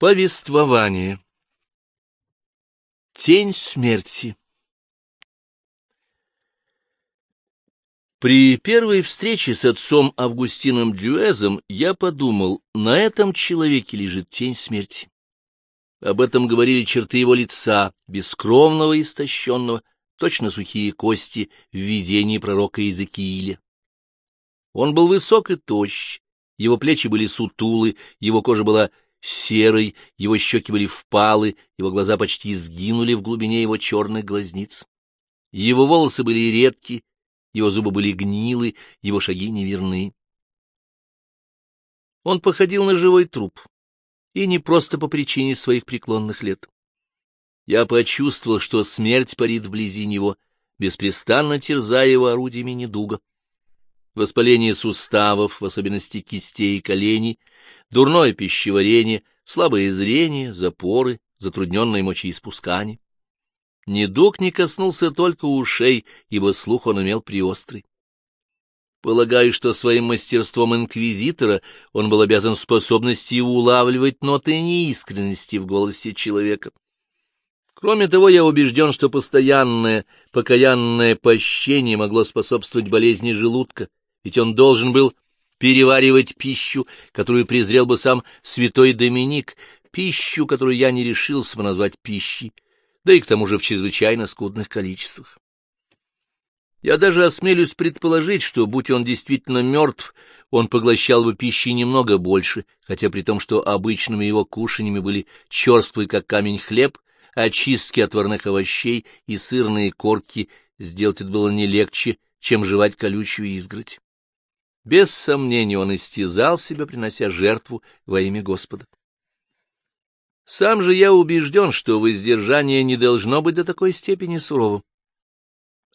Повествование. Тень смерти. При первой встрече с отцом Августином Дюэзом я подумал, на этом человеке лежит тень смерти. Об этом говорили черты его лица, бескровного и истощенного, точно сухие кости в видении пророка Иезекииля. Он был высок и тощ, его плечи были сутулы, его кожа была серый, его щеки были впалы, его глаза почти сгинули в глубине его черных глазниц. Его волосы были редки, его зубы были гнилы, его шаги неверны. Он походил на живой труп, и не просто по причине своих преклонных лет. Я почувствовал, что смерть парит вблизи него, беспрестанно терзая его орудиями недуга воспаление суставов, в особенности кистей и коленей, дурное пищеварение, слабое зрение, запоры, затрудненное мочеиспускание. Недуг не коснулся только ушей, ибо слух он имел приострый. Полагаю, что своим мастерством инквизитора он был обязан способностью улавливать ноты неискренности в голосе человека. Кроме того, я убежден, что постоянное покаянное пощение могло способствовать болезни желудка, ведь он должен был переваривать пищу, которую презрел бы сам святой Доминик, пищу, которую я не решился бы назвать пищей, да и к тому же в чрезвычайно скудных количествах. Я даже осмелюсь предположить, что, будь он действительно мертв, он поглощал бы пищи немного больше, хотя при том, что обычными его кушаньями были черствый, как камень, хлеб, очистки отварных овощей и сырные корки, сделать это было не легче, чем жевать колючую изгородь. Без сомнения он истязал себя, принося жертву во имя Господа. Сам же я убежден, что воздержание не должно быть до такой степени суровым.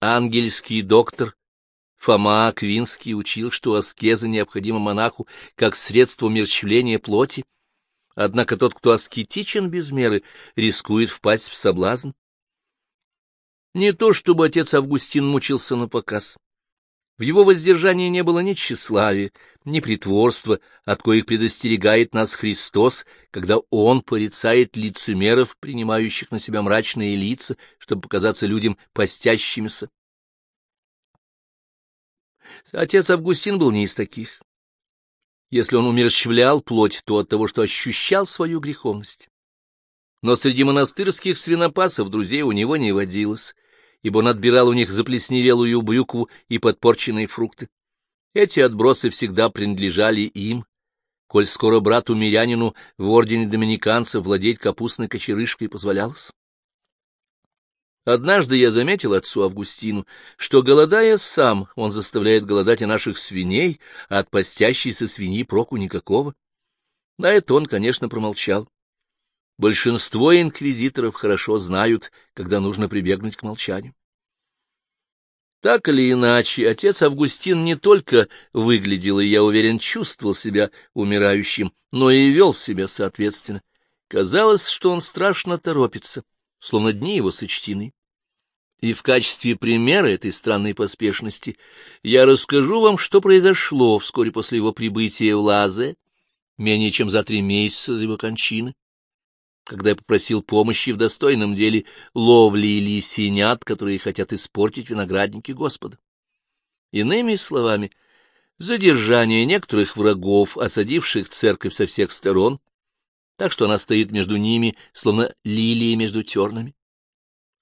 Ангельский доктор Фома Аквинский учил, что аскеза необходима монаху как средство умерщвления плоти, однако тот, кто аскетичен без меры, рискует впасть в соблазн. Не то, чтобы отец Августин мучился на показ. В его воздержании не было ни тщеславия, ни притворства, от коих предостерегает нас Христос, когда Он порицает лицемеров, принимающих на себя мрачные лица, чтобы показаться людям постящимися. Отец Августин был не из таких. Если он умерщвлял плоть, то от того, что ощущал свою греховность. Но среди монастырских свинопасов друзей у него не водилось, ибо он отбирал у них заплесневелую брюкву и подпорченные фрукты. Эти отбросы всегда принадлежали им, коль скоро брату-мирянину в ордене доминиканцев владеть капустной кочерышкой позволялось. Однажды я заметил отцу Августину, что, голодая сам, он заставляет голодать и наших свиней, а от постящейся свиньи проку никакого. На это он, конечно, промолчал. Большинство инквизиторов хорошо знают, когда нужно прибегнуть к молчанию. Так или иначе, отец Августин не только выглядел и, я уверен, чувствовал себя умирающим, но и вел себя соответственно. Казалось, что он страшно торопится, словно дни его сочтены. И в качестве примера этой странной поспешности я расскажу вам, что произошло вскоре после его прибытия в Лазе, менее чем за три месяца до его кончины когда я попросил помощи в достойном деле ловли или синят, которые хотят испортить виноградники Господа. Иными словами, задержание некоторых врагов, осадивших церковь со всех сторон, так что она стоит между ними, словно лилии между тернами.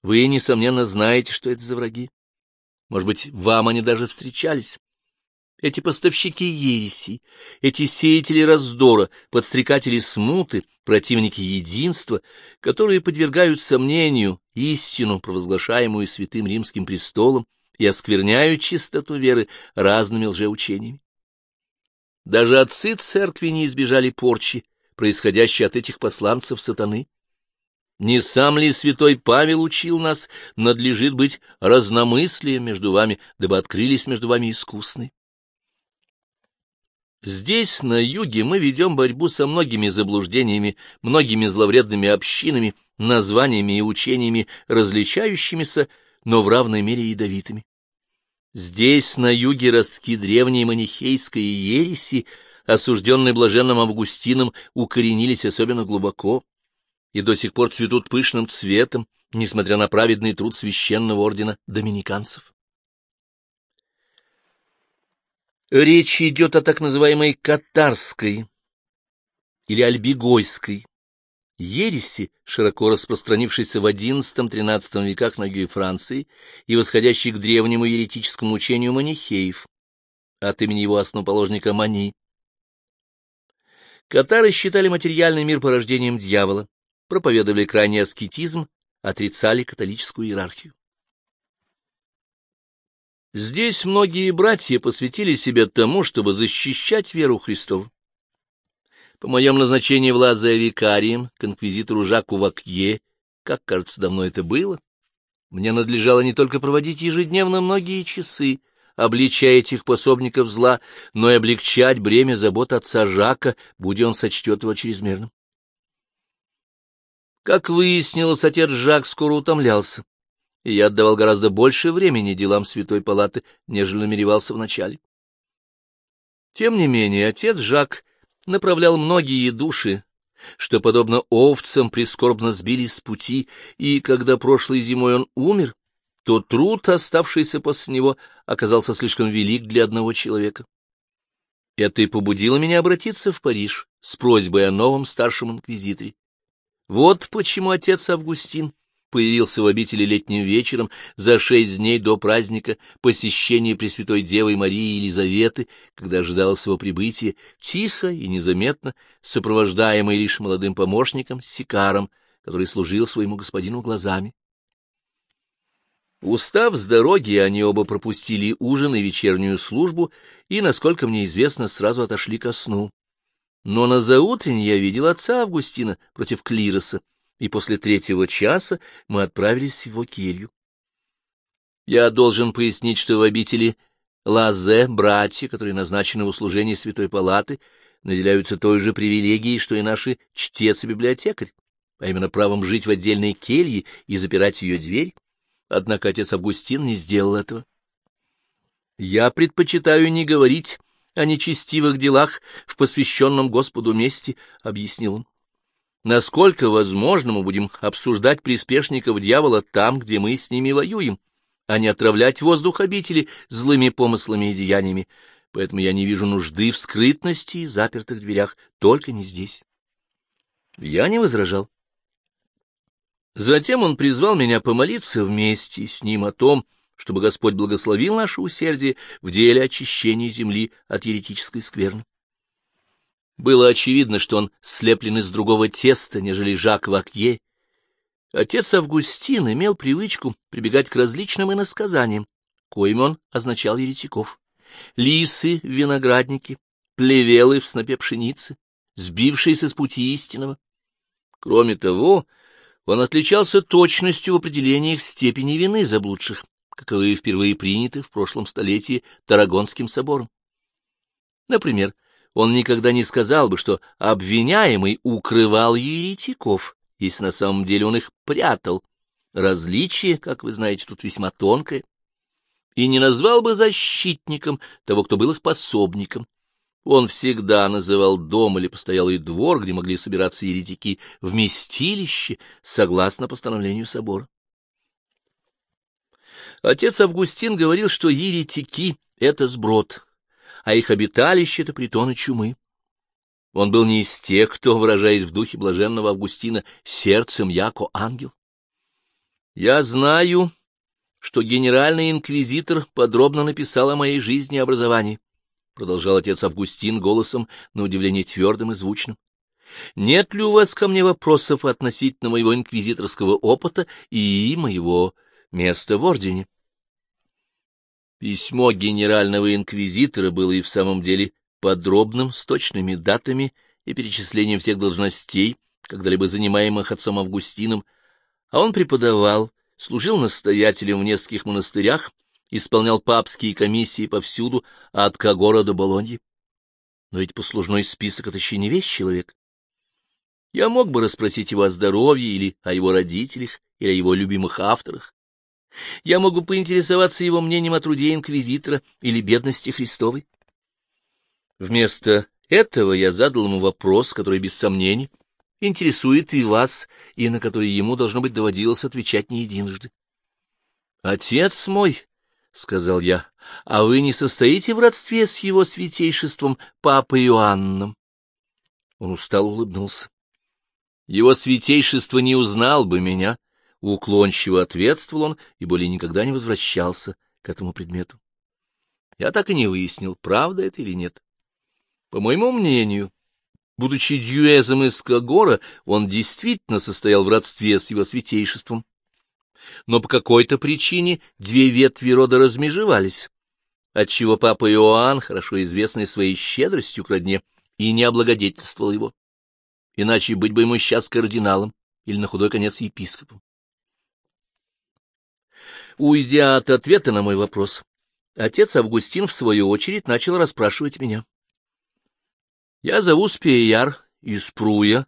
Вы, несомненно, знаете, что это за враги. Может быть, вам они даже встречались. Эти поставщики ереси, эти сеятели раздора, подстрекатели смуты, противники единства, которые подвергают сомнению истину, провозглашаемую святым римским престолом, и оскверняют чистоту веры разными лжеучениями. Даже отцы церкви не избежали порчи, происходящей от этих посланцев сатаны. Не сам ли святой Павел учил нас, надлежит быть разномыслием между вами, дабы открылись между вами искусны? Здесь, на юге, мы ведем борьбу со многими заблуждениями, многими зловредными общинами, названиями и учениями, различающимися, но в равной мере ядовитыми. Здесь, на юге, ростки древней манихейской ереси, осужденные блаженным Августином, укоренились особенно глубоко и до сих пор цветут пышным цветом, несмотря на праведный труд священного ордена доминиканцев. Речь идет о так называемой катарской или альбигойской ереси, широко распространившейся в XI-XIII веках на юге Франции и восходящей к древнему еретическому учению манихеев, от имени его основоположника Мани. Катары считали материальный мир порождением дьявола, проповедовали крайний аскетизм, отрицали католическую иерархию. Здесь многие братья посвятили себя тому, чтобы защищать веру Христову. По моем назначению в Лазая викарием к инквизитору Жаку Вакье, как, кажется, давно это было, мне надлежало не только проводить ежедневно многие часы, обличая этих пособников зла, но и облегчать бремя забот отца Жака, будь он сочтет его чрезмерным. Как выяснилось, отец Жак скоро утомлялся, и я отдавал гораздо больше времени делам Святой Палаты, нежели намеревался вначале. Тем не менее, отец Жак направлял многие души, что, подобно овцам, прискорбно сбились с пути, и когда прошлой зимой он умер, то труд, оставшийся после него, оказался слишком велик для одного человека. Это и побудило меня обратиться в Париж с просьбой о новом старшем инквизиторе. Вот почему отец Августин появился в обители летним вечером за шесть дней до праздника посещения Пресвятой Девы Марии Елизаветы, когда ожидалось его прибытия, тихо и незаметно, сопровождаемый лишь молодым помощником, Сикаром, который служил своему господину глазами. Устав с дороги, они оба пропустили ужин и вечернюю службу и, насколько мне известно, сразу отошли ко сну. Но на заутрень я видел отца Августина против Клироса, и после третьего часа мы отправились в его келью. Я должен пояснить, что в обители Лазе братья, которые назначены в услужении Святой Палаты, наделяются той же привилегией, что и наши чтец и библиотекарь, а именно правом жить в отдельной келье и запирать ее дверь. Однако отец Августин не сделал этого. Я предпочитаю не говорить о нечестивых делах в посвященном Господу месте, — объяснил он. Насколько возможно, мы будем обсуждать приспешников дьявола там, где мы с ними воюем, а не отравлять воздух обители злыми помыслами и деяниями, поэтому я не вижу нужды в скрытности и запертых дверях, только не здесь. Я не возражал. Затем он призвал меня помолиться вместе с ним о том, чтобы Господь благословил наше усердие в деле очищения земли от еретической скверны. Было очевидно, что он слеплен из другого теста, нежели Жак Вакье. Отец Августин имел привычку прибегать к различным иносказаниям, коим он означал еретиков. Лисы в винограднике, плевелы в снопе пшеницы, сбившиеся с пути истинного. Кроме того, он отличался точностью в определении их степени вины заблудших, каковые впервые приняты в прошлом столетии Тарагонским собором. Например, он никогда не сказал бы, что обвиняемый укрывал еретиков, если на самом деле он их прятал. Различие, как вы знаете, тут весьма тонкое. И не назвал бы защитником того, кто был их пособником. Он всегда называл дом или постоялый двор, где могли собираться еретики, вместилище, согласно постановлению собора. Отец Августин говорил, что еретики — это сброд, а их обиталище — это притоны чумы. Он был не из тех, кто, выражаясь в духе блаженного Августина, сердцем яко ангел. Я знаю, что генеральный инквизитор подробно написал о моей жизни и образовании, — продолжал отец Августин голосом, на удивление твердым и звучным. Нет ли у вас ко мне вопросов относительно моего инквизиторского опыта и моего места в ордене? Письмо генерального инквизитора было и в самом деле подробным, с точными датами и перечислением всех должностей, когда-либо занимаемых отцом Августином, а он преподавал, служил настоятелем в нескольких монастырях, исполнял папские комиссии повсюду, от Кагора до Болоньи. Но ведь послужной список — это еще не весь человек. Я мог бы расспросить его о здоровье или о его родителях, или о его любимых авторах. Я могу поинтересоваться его мнением о труде инквизитора или бедности Христовой. Вместо этого я задал ему вопрос, который, без сомнений, интересует и вас, и на который ему, должно быть, доводилось отвечать не единожды. — Отец мой, — сказал я, — а вы не состоите в родстве с его святейшеством Папой Иоанном? Он устало улыбнулся. Его святейшество не узнал бы меня, уклончиво ответствовал он и более никогда не возвращался к этому предмету. Я так и не выяснил, правда это или нет. По моему мнению, будучи дюэзом из Кагора, он действительно состоял в родстве с его святейшеством. Но по какой-то причине две ветви рода размежевались, отчего папа Иоанн, хорошо известный своей щедростью к родне, и не облагодетельствовал его. Иначе быть бы ему сейчас кардиналом или на худой конец епископом. Уйдя от ответа на мой вопрос, отец Августин, в свою очередь, начал расспрашивать меня. Я зову Спеяр из Пруя.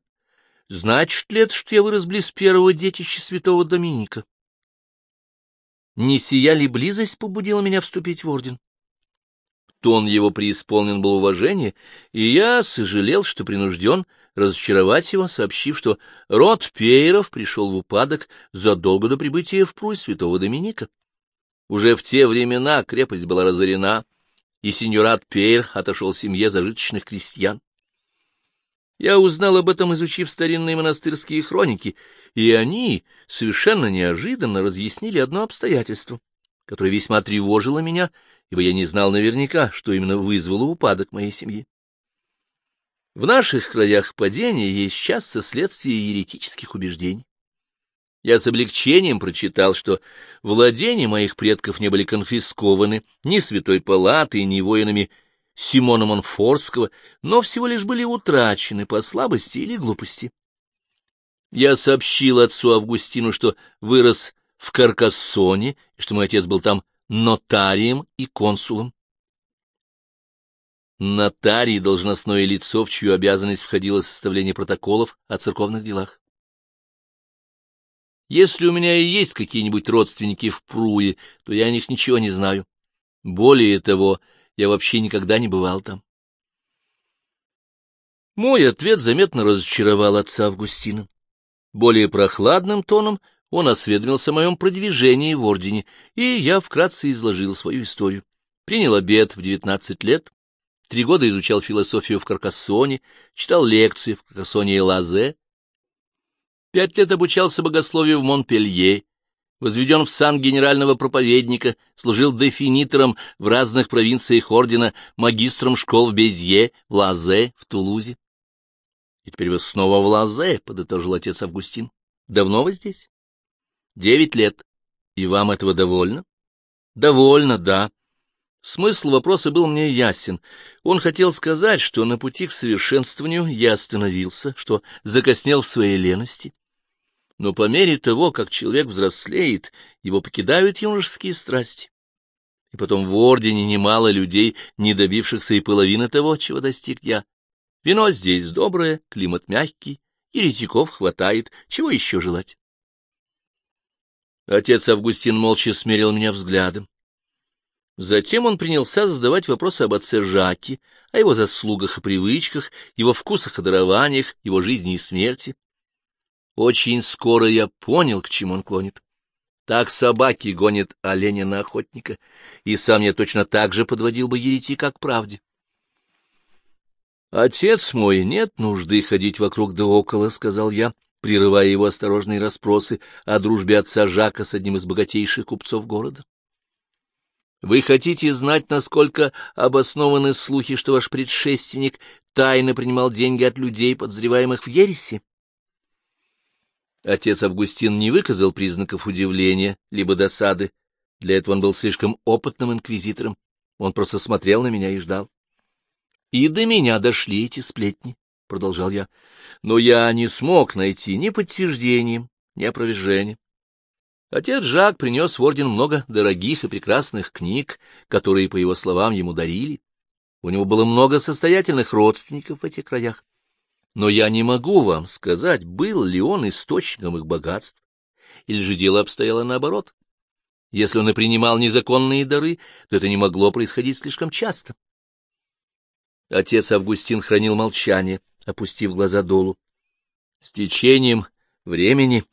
Значит ли это, что я вырос близ первого детища святого Доминика? Не сия ли близость побудила меня вступить в орден? Тон его преисполнен был уважения, и я сожалел, что принужден разочаровать его, сообщив, что род Пейров пришел в упадок задолго до прибытия в Пруй святого Доминика. Уже в те времена крепость была разорена, и сеньорат Пейр отошел семье зажиточных крестьян. Я узнал об этом, изучив старинные монастырские хроники, и они совершенно неожиданно разъяснили одно обстоятельство, которое весьма тревожило меня, ибо я не знал наверняка, что именно вызвало упадок моей семьи. В наших краях падения есть часто следствие еретических убеждений. Я с облегчением прочитал, что владения моих предков не были конфискованы ни Святой Палатой, ни воинами Симона Монфорского, но всего лишь были утрачены по слабости или глупости. Я сообщил отцу Августину, что вырос в Каркассоне, и что мой отец был там нотарием и консулом. Нотарий — должностное лицо, в чью обязанность входило составление протоколов о церковных делах. Если у меня и есть какие-нибудь родственники в Пруе, то я о них ничего не знаю. Более того, я вообще никогда не бывал там. Мой ответ заметно разочаровал отца Августина. Более прохладным тоном он осведомился о моем продвижении в ордене, и я вкратце изложил свою историю. Принял обед в девятнадцать лет, Три года изучал философию в Каркассоне, читал лекции в Каркассоне и Лазе. Пять лет обучался богословию в Монпелье, возведен в сан генерального проповедника, служил дефинитором в разных провинциях ордена, магистром школ в Безье, в Лазе, в Тулузе. И теперь вы снова в Лазе, — подытожил отец Августин. Давно вы здесь? Девять лет. И вам этого довольно? Довольно, да. Смысл вопроса был мне ясен. Он хотел сказать, что на пути к совершенствованию я остановился, что закоснел в своей лености. Но по мере того, как человек взрослеет, его покидают юношеские страсти. И потом в ордене немало людей, не добившихся и половины того, чего достиг я. Вино здесь доброе, климат мягкий, еретиков хватает, чего еще желать? Отец Августин молча смерил меня взглядом. Затем он принялся задавать вопросы об отце Жаке, о его заслугах и привычках, его вкусах и дарованиях, его жизни и смерти. Очень скоро я понял, к чему он клонит. Так собаки гонят оленя на охотника, и сам я точно так же подводил бы еретика к правде. «Отец мой, нет нужды ходить вокруг да около», — сказал я, прерывая его осторожные расспросы о дружбе отца Жака с одним из богатейших купцов города. Вы хотите знать, насколько обоснованы слухи, что ваш предшественник тайно принимал деньги от людей, подозреваемых в ересе? Отец Августин не выказал признаков удивления либо досады. Для этого он был слишком опытным инквизитором. Он просто смотрел на меня и ждал. И до меня дошли эти сплетни, — продолжал я. Но я не смог найти ни подтверждения, ни опровержения. Отец Жак принес в орден много дорогих и прекрасных книг, которые, по его словам, ему дарили. У него было много состоятельных родственников в этих краях. Но я не могу вам сказать, был ли он источником их богатств, или же дело обстояло наоборот. Если он и принимал незаконные дары, то это не могло происходить слишком часто. Отец Августин хранил молчание, опустив глаза долу. С течением времени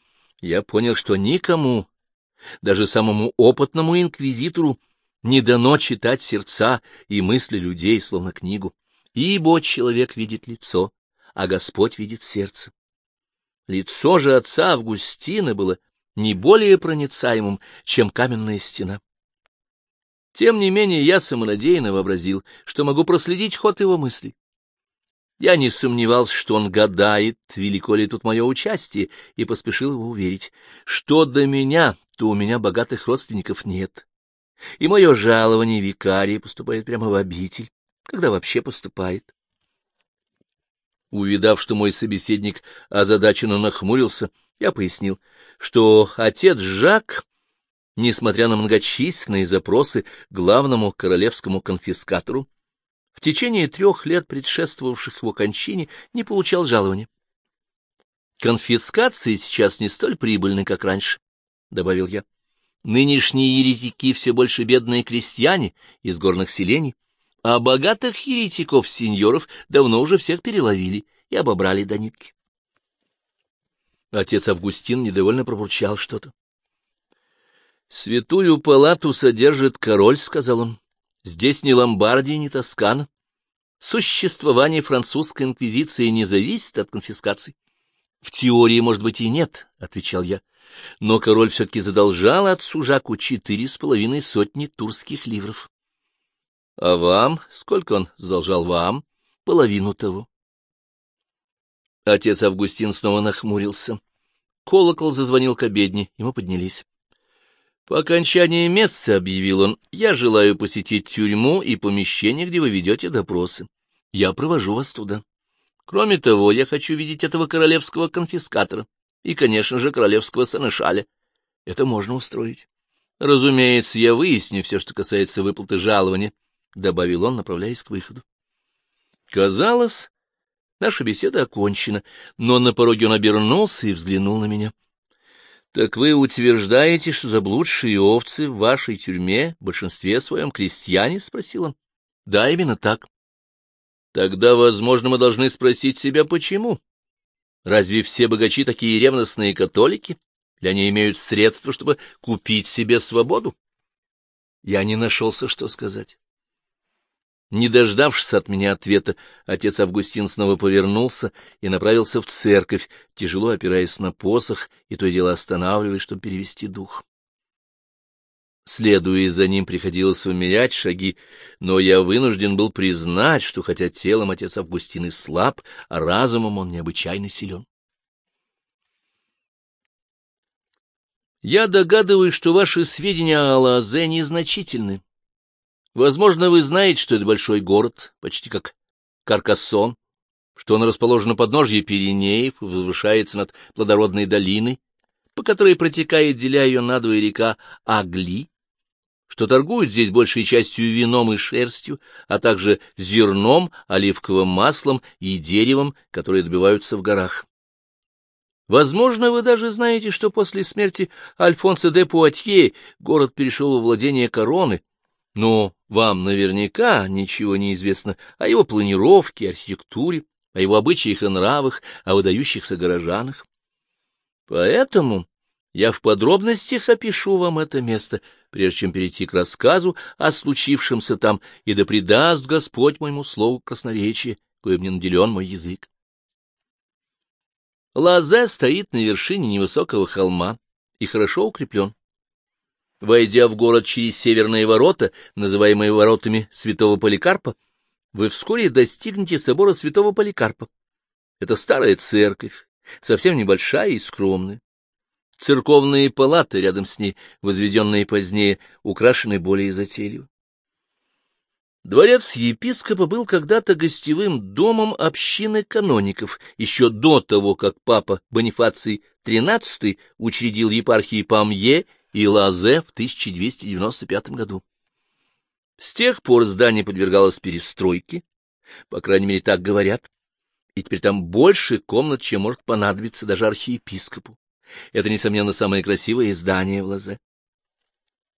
я понял, что никому, даже самому опытному инквизитору, не дано читать сердца и мысли людей, словно книгу, ибо человек видит лицо, а Господь видит сердце. Лицо же отца Августина было не более проницаемым, чем каменная стена. Тем не менее я самонадеянно вообразил, что могу проследить ход его мыслей. Я не сомневался, что он гадает, велико ли тут мое участие, и поспешил его уверить. Что до меня, то у меня богатых родственников нет. И мое жалование викария поступает прямо в обитель, когда вообще поступает. Увидав, что мой собеседник озадаченно нахмурился, я пояснил, что отец Жак, несмотря на многочисленные запросы главному королевскому конфискатору, течение трех лет, предшествовавших его кончине, не получал жалования. Конфискации сейчас не столь прибыльны, как раньше, — добавил я. Нынешние еретики все больше бедные крестьяне из горных селений, а богатых еретиков-сеньоров давно уже всех переловили и обобрали до нитки. Отец Августин недовольно пробурчал что-то. — Святую палату содержит король, — сказал он. — Здесь ни Ломбардия, ни Тоскана. Существование французской инквизиции не зависит от конфискаций. — В теории, может быть, и нет, — отвечал я. Но король все-таки задолжал отцу Жаку четыре с половиной сотни турских ливров. — А вам? Сколько он задолжал вам? — Половину того. Отец Августин снова нахмурился. Колокол зазвонил к обедне, и мы поднялись. По окончании месяца, — объявил он, — я желаю посетить тюрьму и помещение, где вы ведете допросы. Я провожу вас туда. Кроме того, я хочу видеть этого королевского конфискатора и, конечно же, королевского санышаля. Это можно устроить. Разумеется, я выясню все, что касается выплаты жалования, — добавил он, направляясь к выходу. Казалось, Наша беседа окончена, но на пороге он обернулся и взглянул на меня. — Так вы утверждаете, что заблудшие овцы в вашей тюрьме в большинстве своем крестьяне? — спросил он. — Да, именно так. — Тогда, возможно, мы должны спросить себя, почему? Разве все богачи такие ревностные католики? Или они имеют средства, чтобы купить себе свободу? Я не нашелся, что сказать. Не дождавшись от меня ответа, отец Августин снова повернулся и направился в церковь, тяжело опираясь на посох и то и дело останавливаясь, чтобы перевести дух. Следуя за ним, приходилось умерять шаги, но я вынужден был признать, что хотя телом отец Августин и слаб, а разумом он необычайно силен. Я догадываюсь, что ваши сведения о Лазе незначительны. Возможно, вы знаете, что это большой город, почти как Каркассон, что он расположен у подножья Пиренеев возвышается над плодородной долиной, по которой протекает, деля ее надвое река Агли, что торгуют здесь большей частью вином и шерстью, а также зерном, оливковым маслом и деревом, которые добиваются в горах. Возможно, вы даже знаете, что после смерти Альфонса де Пуатье город перешел во владение короны, но вам наверняка ничего не известно о его планировке, архитектуре, о его обычаях и нравах, о выдающихся горожанах. Поэтому я в подробностях опишу вам это место, прежде чем перейти к рассказу о случившемся там, и да предаст Господь моему слову красноречие, коим мне наделен мой язык. Лазе стоит на вершине невысокого холма и хорошо укреплен. Войдя в город через северные ворота, называемые воротами святого Поликарпа, вы вскоре достигнете собора святого Поликарпа. Это старая церковь, совсем небольшая и скромная. Церковные палаты рядом с ней, возведенные позднее, украшены более затейливо. Дворец епископа был когда-то гостевым домом общины каноников, еще до того, как папа Бонифаций XIII учредил епархии Памье и Лазе в 1295 году. С тех пор здание подвергалось перестройке, по крайней мере, так говорят, и теперь там больше комнат, чем может понадобиться даже архиепископу. Это, несомненно, самое красивое здание в Лазе.